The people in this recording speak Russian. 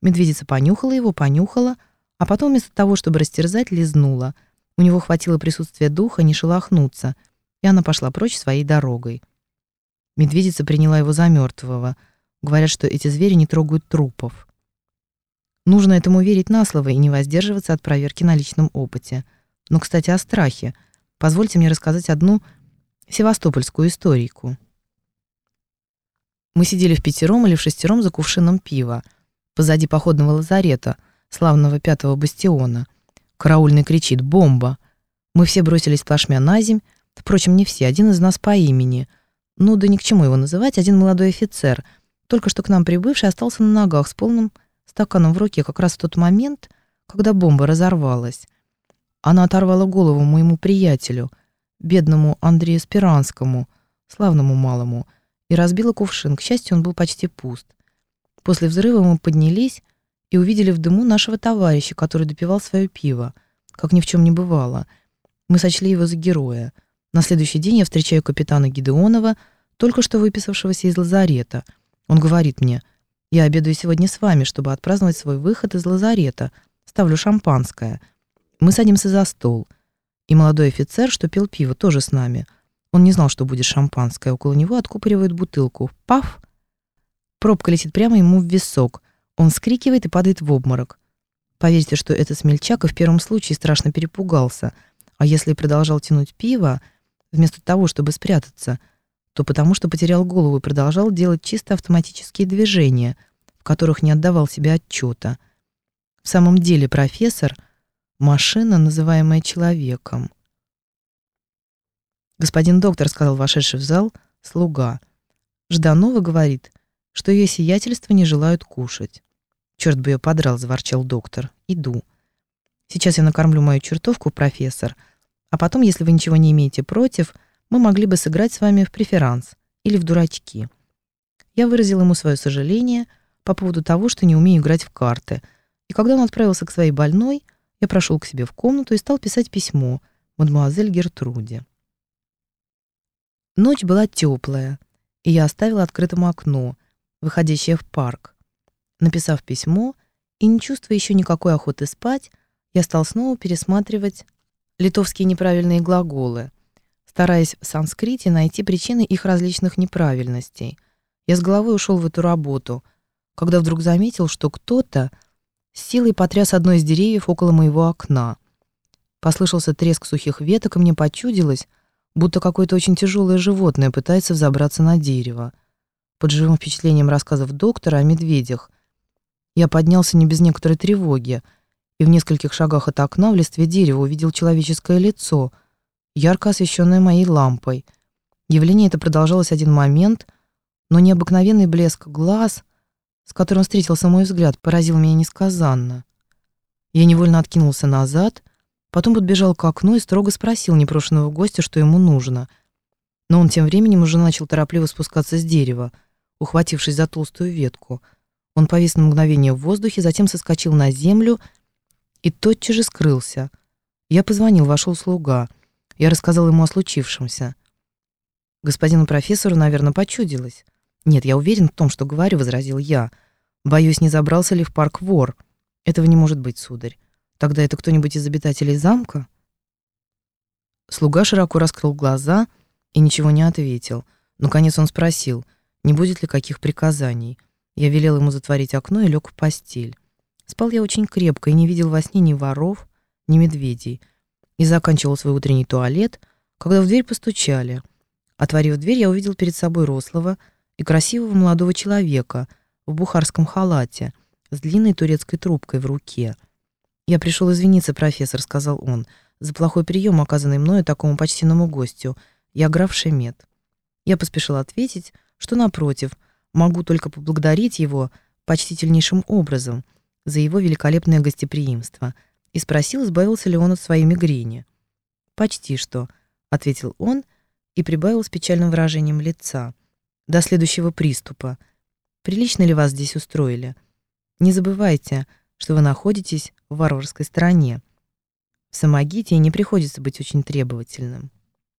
Медведица понюхала его, понюхала, а потом вместо того, чтобы растерзать, лизнула. У него хватило присутствия духа не шелохнуться, и она пошла прочь своей дорогой. Медведица приняла его за мертвого. Говорят, что эти звери не трогают трупов. Нужно этому верить на слово и не воздерживаться от проверки на личном опыте. Но, кстати, о страхе. Позвольте мне рассказать одну севастопольскую историку. Мы сидели в пятером или в шестером за кувшином пива позади походного лазарета, славного пятого бастиона. Караульный кричит «Бомба!». Мы все бросились плашмя на земь, впрочем, не все, один из нас по имени. Ну да ни к чему его называть, один молодой офицер, только что к нам прибывший, остался на ногах с полным стаканом в руке как раз в тот момент, когда бомба разорвалась. Она оторвала голову моему приятелю, бедному Андрею Спиранскому, славному малому, и разбила кувшин. К счастью, он был почти пуст. После взрыва мы поднялись и увидели в дыму нашего товарища, который допивал свое пиво, как ни в чем не бывало. Мы сочли его за героя. На следующий день я встречаю капитана Гидеонова, только что выписавшегося из лазарета. Он говорит мне, «Я обедаю сегодня с вами, чтобы отпраздновать свой выход из лазарета. Ставлю шампанское». Мы садимся за стол. И молодой офицер, что пил пиво, тоже с нами. Он не знал, что будет шампанское. Около него откупоривают бутылку. Паф! Пробка летит прямо ему в висок. Он вскрикивает и падает в обморок. Поверьте, что этот смельчак и в первом случае страшно перепугался. А если продолжал тянуть пиво, вместо того, чтобы спрятаться, то потому что потерял голову и продолжал делать чисто автоматические движения, в которых не отдавал себе отчета. В самом деле профессор — Машина, называемая человеком. Господин доктор, сказал вошедший в зал, слуга. Жданова говорит, что ее сиятельство не желают кушать. Черт бы ее подрал, заворчал доктор. Иду. Сейчас я накормлю мою чертовку, профессор, а потом, если вы ничего не имеете против, мы могли бы сыграть с вами в преферанс или в дурачки. Я выразил ему свое сожаление по поводу того, что не умею играть в карты, и когда он отправился к своей больной, я прошел к себе в комнату и стал писать письмо мадемуазель Гертруде. Ночь была теплая, и я оставила открытым окно, выходящее в парк. Написав письмо и не чувствуя еще никакой охоты спать, я стал снова пересматривать литовские неправильные глаголы, стараясь в санскрите найти причины их различных неправильностей. Я с головой ушел в эту работу, когда вдруг заметил, что кто-то с силой потряс одно из деревьев около моего окна. Послышался треск сухих веток, и мне почудилось, будто какое-то очень тяжелое животное пытается взобраться на дерево. Под живым впечатлением рассказов доктора о медведях я поднялся не без некоторой тревоги, и в нескольких шагах от окна в листве дерева увидел человеческое лицо, ярко освещенное моей лампой. Явление это продолжалось один момент, но необыкновенный блеск глаз — с которым встретился мой взгляд, поразил меня несказанно. Я невольно откинулся назад, потом подбежал к окну и строго спросил непрошенного гостя, что ему нужно. Но он тем временем уже начал торопливо спускаться с дерева, ухватившись за толстую ветку. Он повис на мгновение в воздухе, затем соскочил на землю и тотчас же скрылся. Я позвонил, вошел слуга. Я рассказал ему о случившемся. Господину профессору, наверное, почудилось. «Нет, я уверен в том, что говорю», — возразил я. «Боюсь, не забрался ли в парк вор. Этого не может быть, сударь. Тогда это кто-нибудь из обитателей замка?» Слуга широко раскрыл глаза и ничего не ответил. Наконец он спросил, не будет ли каких приказаний. Я велел ему затворить окно и лег в постель. Спал я очень крепко и не видел во сне ни воров, ни медведей. И заканчивал свой утренний туалет, когда в дверь постучали. Отворив дверь, я увидел перед собой рослого, и красивого молодого человека в бухарском халате с длинной турецкой трубкой в руке. «Я пришел извиниться, профессор», — сказал он, «за плохой прием, оказанный мною такому почтенному гостю. Я граф Шемет». Я поспешил ответить, что, напротив, могу только поблагодарить его почтительнейшим образом за его великолепное гостеприимство и спросил, избавился ли он от своей мигрени. «Почти что», — ответил он и прибавил с печальным выражением лица — до следующего приступа. Прилично ли вас здесь устроили? Не забывайте, что вы находитесь в варварской стране. В Самогите не приходится быть очень требовательным.